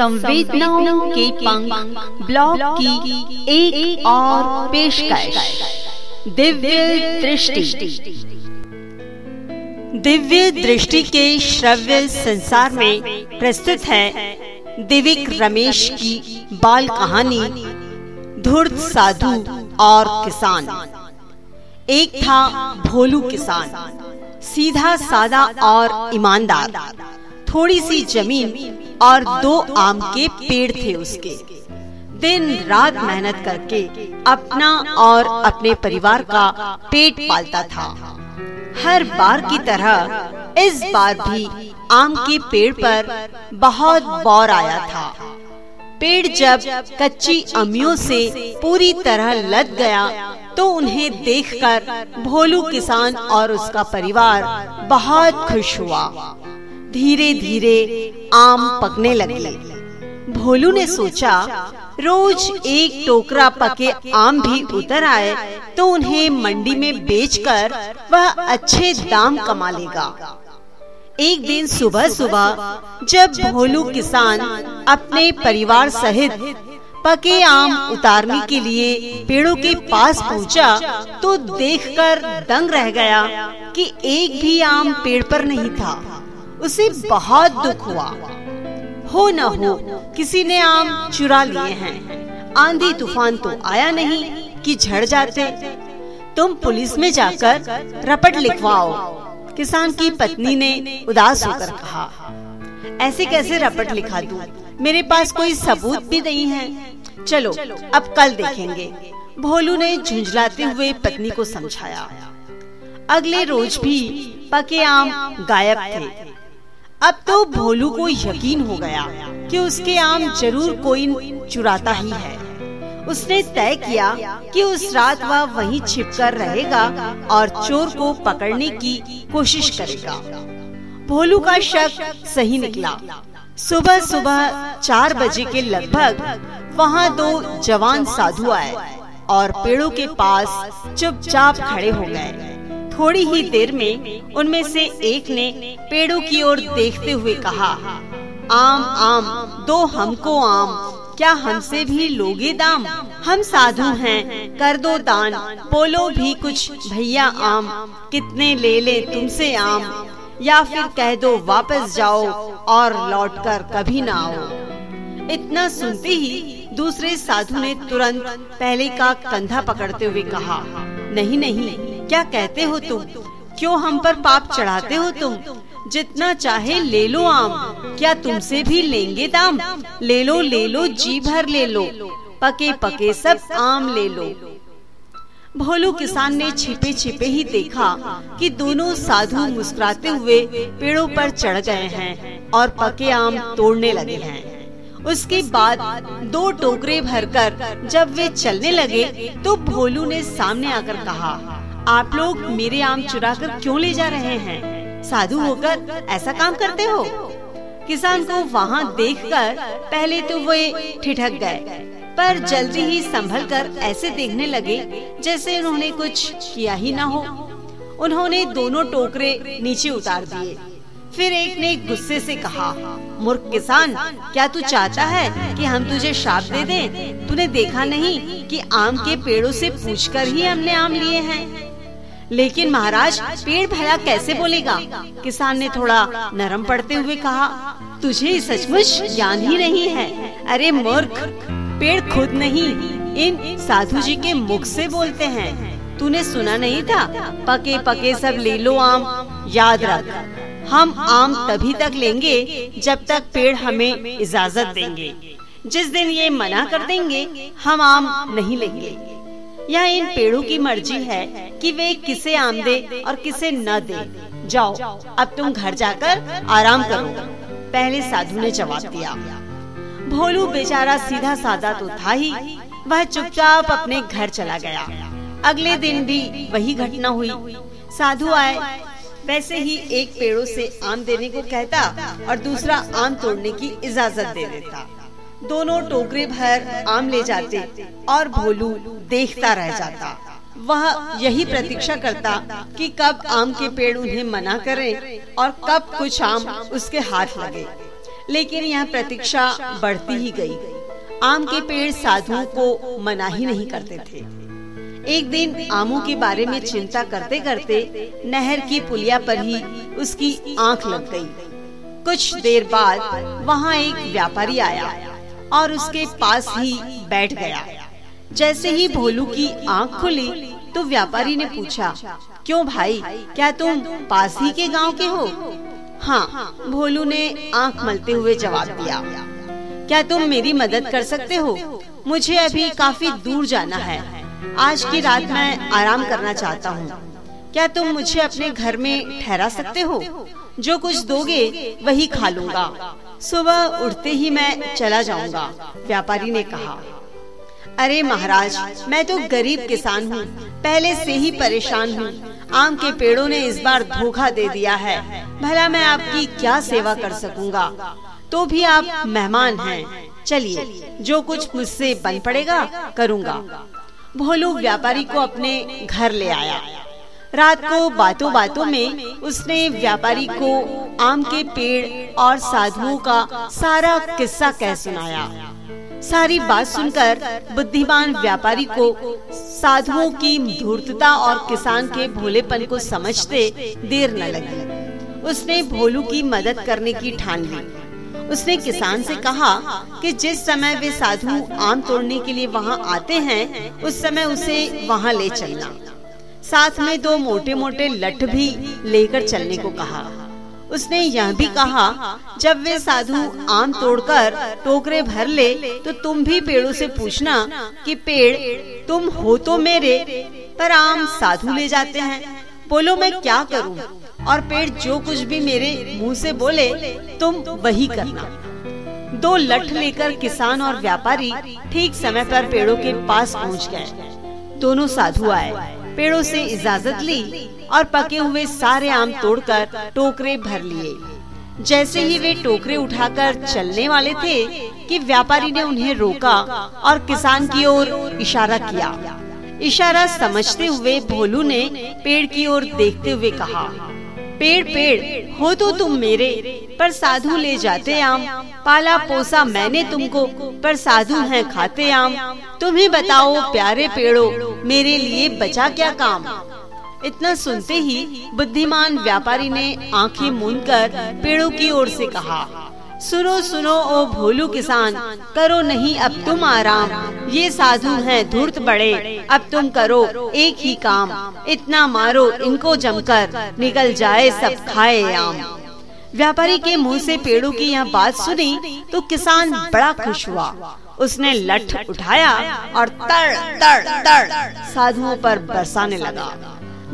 संवेदनाओं के पंख ब्लॉग की एक, एक और पेशकश। दिव्य दृष्टि। दिव्य दृष्टि के श्रव्य संसार में प्रस्तुत है दिविक रमेश की बाल कहानी धुर्त साधु और किसान। एक था भोलू किसान सीधा सादा और ईमानदार। थोड़ी सी ज़मीन और दो आम के पेड़ थे उसके। दिन रात मेहनत करके अपना और अपने परिवार का पेट पालता था। हर बार की तरह इस बार भी आम के पेड़ पर बहुत बौर आया था। पेड़ जब कच्ची अमियों से पूरी तरह लद गया तो उन्हें देखकर भोलू किसान और उसका परिवार बहुत खुश हुआ। धीरे धीरे आम पकने लगे। भोलू ने सोचा रोज एक टोकरा पके आम भी उतर आए तो उन्हें मंडी में बेचकर वह अच्छे दाम कमा लेगा। एक दिन सुबह सुबह जब भोलू किसान अपने परिवार सहित पके आम उतारने के लिए पेड़ों के पास पहुँचा, तो देखकर दंग रह गया कि एक भी आम पेड़ पर नहीं था। उसे बहुत दुख हुआ। हो न हो, किसी ने आम चुरा लिए हैं। आंधी तूफ़ान तो आया नहीं कि झड़ जाते। तुम पुलिस में जाकर रपट लिखवाओ। किसान की पत्नी ने उदास होकर कहा, ऐसे कैसे रपट लिखा दूँ? मेरे पास कोई सबूत भी नहीं है। चलो, अब कल देखेंगे। भोलू ने झुंझलाते हुए पत्नी को समझाया। अगले रोज भी पके आम गायब थे। अब तो भोलू को यकीन हो गया कि उसके आम ज़रूर कोई चुराता ही है। उसने तय किया कि उस रात वह वहीं छिपकर रहेगा और चोर को पकड़ने की कोशिश करेगा। भोलू का शक सही निकला। सुबह सुबह चार बजे के लगभग वहाँ दो जवान साधु आए और पेड़ों के पास चुपचाप खड़े हो गए। थोड़ी ही देर में उनमें से एक ने पेड़ों की ओर देखते हुए कहा, आम आम, दो हमको आम, क्या हमसे भी लोगे दाम? हम साधु हैं, कर दो दान, बोलो भी कुछ, भैया आम, कितने ले ले तुमसे आम? या फिर कह दो वापस जाओ और लौटकर कभी ना आओ। इतना सुनते ही दूसरे साधु ने तुरंत पहले का कंधा पकड़ते हुए कहा, नहीं नहीं क्या कहते हो तुम? क्यों हम पर पाप चढ़ाते हो तुम? जितना चाहे ले लो आम। क्या तुमसे भी लेंगे दाम? ले लो ले लो, जी भर ले लो। पके पके सब आम ले लो। भोलू किसान ने छिपे छिपे ही देखा कि दोनों साधु मुस्कुराते हुए पेड़ों पर चढ़ गए हैं और पके आम तोड़ने लगे हैं। उसके बाद दो टोकरे भरकर जब वे चलने लगे तो भोलू ने सामने आकर कहा आप लोग मेरे आम चुरा कर क्यों ले जा रहे हैं? साधु होकर ऐसा काम करते हो? किसान को वहाँ देखकर पहले तो वे ठिठक गए, पर जल्दी ही संभल कर ऐसे देखने लगे जैसे उन्होंने कुछ किया ही ना हो। उन्होंने दोनों टोकरे नीचे उतार दिए। फिर एक ने गुस्से से कहा, मूर्ख किसान, क्या तू चाहता है कि हम तुझे श्राप दे दें? तूने देखा नहीं कि आम के पेड़ों से पूछकर ही हमने आम लिए हैं? लेकिन महाराज पेड़ भला कैसे बोलेगा? किसान ने थोड़ा नरम पड़ते हुए कहा तुझे सचमुच ज्ञान ही नहीं है अरे मूर्ख पेड़ खुद नहीं इन साधु जी के मुख से बोलते हैं तूने सुना नहीं था? पके पके सब ले लो आम याद रख। हम आम तभी तक लेंगे जब तक पेड़ हमें इजाज़त देंगे। जिस दिन ये मना कर देंगे हम आम नहीं लेंगे। यह इन पेड़ों की मर्ज़ी है कि वे किसे आम दे और किसे न दे। जाओ, अब तुम घर जाकर आराम करो। पहले साधु ने जवाब दिया, भोलू बेचारा सीधा साधा तो था ही, वह चुपचाप अपने घर चला गया। अगले दिन भी वही घटना हुई। साधु आए, वैसे ही एक पेड़ों से आम देने को कहता और दूसरा आम तोड़ने की इजाज़त दे देता। दोनों टोकरे भर आम ले जाते और भोलू देखता रह जाता। वह यही प्रतीक्षा करता कि कब आम के पेड़ उन्हें मना करें और कब कुछ आम उसके हाथ लगे। लेकिन यह प्रतीक्षा बढ़ती ही गई। आम के पेड़ साधुओं को मना ही नहीं करते थे। एक दिन आमों के बारे में चिंता करते करते नहर की पुलिया पर ही उसकी आँख लग गई। कुछ देर बाद वहाँ एक व्यापारी आया और उसके पास ही बैठ गया। जैसे ही भोलू की आँख खुली तो व्यापारी ने पूछा, क्यों भाई, क्या तुम पास ही के गाँव के हो? हाँ भोलू ने आँख मलते हुए जवाब दिया, क्या तुम मेरी मदद कर सकते हो? मुझे अभी काफ़ी दूर जाना है। आज की रात मैं आराम करना चाहता हूँ। क्या तुम मुझे अपने घर में ठहरा सकते हो? जो कुछ दोगे, वही खा लूँगा। सुबह उठते ही मैं चला जाऊँगा, व्यापारी ने कहा। अरे महाराज, मैं तो गरीब किसान हूँ, पहले से ही परेशान हूँ। आम के पेड़ों ने इस बार धोखा दे दिया है। भला मैं आपकी क्या सेवा कर सकूँगा? तो भी आप मेहमान हैं। चलिए, जो कुछ मुझसे बन पड़ेगा, करूँगा। भोलू व्यापारी को अपने घर ले आया। रात को बातों बातों में उसने व्यापारी को आम के पेड़ और साधुओं का सारा किस्सा कह सुनाया। सारी बात सुनकर बुद्धिमान व्यापारी को साधुओं की धूर्तता और किसान के भोलेपन को समझते देर न लगी। उसने भोलू की मदद करने की ठान ली। उसने किसान से कहा कि जिस समय वे साधु आम तोड़ने के लिए वहाँ आते हैं उस समय उसे वहाँ ले चलना। साथ में दो मोटे मोटे लठ भी लेकर चलने को कहा। उसने यह भी कहा, जब वे साधु आम तोड़कर टोकरे भर ले तो तुम भी पेड़ों से पूछना कि पेड़, तुम हो तो मेरे, पर आम साधु ले जाते हैं। बोलो, मैं क्या करूँ? और पेड़ जो कुछ भी मेरे मुँह से बोले, तुम वही करना। दो लठ लेकर किसान और व्यापारी ठीक समय पर पेड़ों के पास पहुँच गए। दोनों साधु आए। पेड़ों से इजाज़त ली और पके हुए सारे आम तोड़कर टोकरे भर लिए। जैसे ही वे टोकरे उठाकर चलने वाले थे कि व्यापारी ने उन्हें रोका और किसान की ओर इशारा किया। इशारा समझते हुए भोलू ने पेड़ की ओर देखते हुए कहा, पेड़ पेड़, हो तो तुम मेरे, पर साधु ले जाते आम, पाला पोसा मैंने तुमको, पर साधु हैं खाते आम। तुम्हें बताओ, प्यारे पेड़ो मेरे लिए बचा क्या काम? इतना सुनते ही बुद्धिमान व्यापारी ने आँखें मूंद कर पेड़ों की ओर से कहा, सुनो सुनो, ओ भोलू किसान, करो नहीं, अब तुम आराम। ये साधु हैं धूर्त बड़े, अब तुम करो एक ही काम। इतना मारो, इनको जमकर निकल जाए सब खाए आम। व्यापारी के मुँह से पेड़ों की यह बात सुनी तो किसान बड़ा खुश हुआ। उसने लठ उठाया और तड़ तड़ तड़ साधुओं पर बरसाने लगा।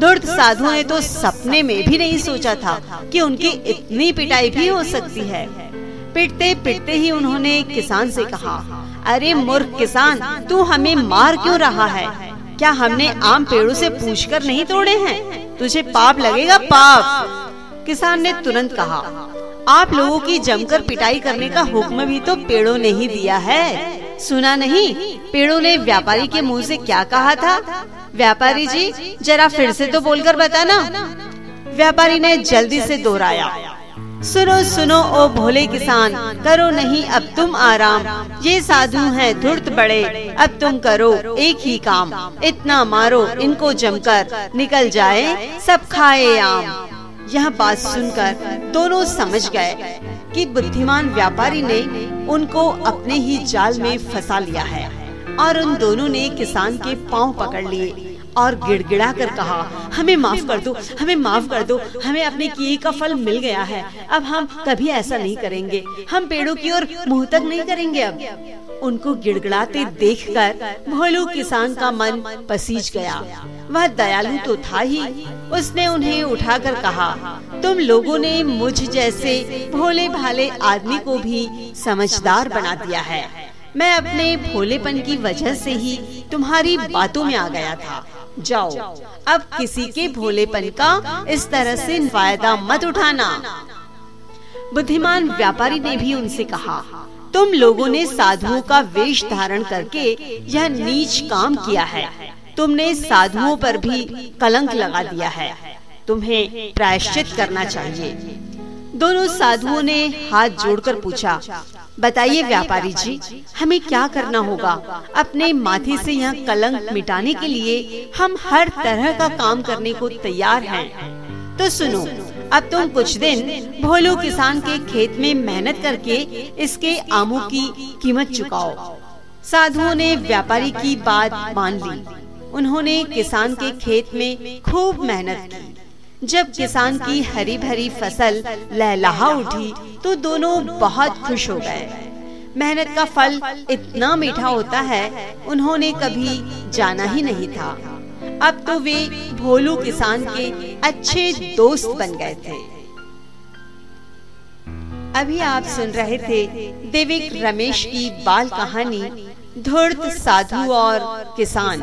धूर्त साधुओं ने तो सपने में भी नहीं सोचा था कि उनकी इतनी पिटाई भी हो सकती है। पिटते पिटते ही उन्होंने किसान से कहा अरे मूर्ख किसान तू हमें मार क्यों रहा है? क्या हमने आम पेड़ों से पूछकर नहीं तोड़े हैं? तुझे पाप लगेगा पाप। किसान ने तुरंत कहा आप लोगों की जमकर पिटाई करने का हुक्म भी तो पेड़ों ने ही दिया है। सुना नहीं, पेड़ों ने व्यापारी के मुँह से क्या कहा था? व्यापारी जी, जरा फिर से तो बोलकर बताना। व्यापारी ने जल्दी से दोहराया। सुनो सुनो, ओ भोले किसान, करो नहीं, अब तुम आराम। ये साधु हैं धुर्त बड़े, अब तुम करो एक ही काम। इतना मारो, इनको जमकर निकल जाए, सब खाए आम। यह बात सुनकर दोनों समझ गए कि बुद्धिमान व्यापारी ने उनको अपने ही जाल में फंसा लिया है और उन दोनों ने किसान के पाँव पकड़ लिए और गिड़गिड़ा कर कहा, हमें माफ़ कर दो, हमें माफ़ कर दो, हमें अपने किए का फल मिल गया है। अब हम कभी ऐसा नहीं करेंगे। हम पेड़ों की ओर मुँह तक नहीं करेंगे अब। उनको गिड़गिड़ाते देखकर भोलू किसान का मन पसीज गया। वह दयालु तो था ही। उसने उन्हें उठाकर कहा, तुम लोगों ने मुझ जैसे भोले भाले आदमी को भी समझदार बना दिया है। मैं अपने भोलेपन की वजह से ही तुम्हारी बातों में आ गया था। जाओ, अब किसी के भोलेपन का इस तरह से फ़ायदा मत उठाना। बुद्धिमान व्यापारी ने भी उनसे कहा, तुम लोगों ने साधुओं का वेश धारण करके यह नीच काम किया है। तुमने साधुओं पर भी कलंक लगा दिया है। तुम्हें प्रायश्चित करना चाहिए। दोनों साधुओं ने हाथ जोड़कर पूछा बताइए व्यापारी जी हमें क्या करना होगा? अपने माथे से यह कलंक मिटाने के लिए हम हर तरह का काम करने को तैयार हैं। तो सुनो अब तुम कुछ दिन भोलो किसान के खेत में मेहनत करके इसके आमों की कीमत चुकाओ। साधुओं ने व्यापारी की बात मान ली। उन्होंने किसान के खेत में खूब मेहनत की। जब किसान की हरी भरी फ़सल लहलहा उठी तो दोनों बहुत खुश हो गए। मेहनत का फल इतना मीठा होता है, उन्होंने कभी जाना ही नहीं था। अब तो वे भोलू किसान के अच्छे दोस्त बन गए थे। अभी आप सुन रहे थे देविक रमेश की बाल कहानी, धूर्त साधु और किसान।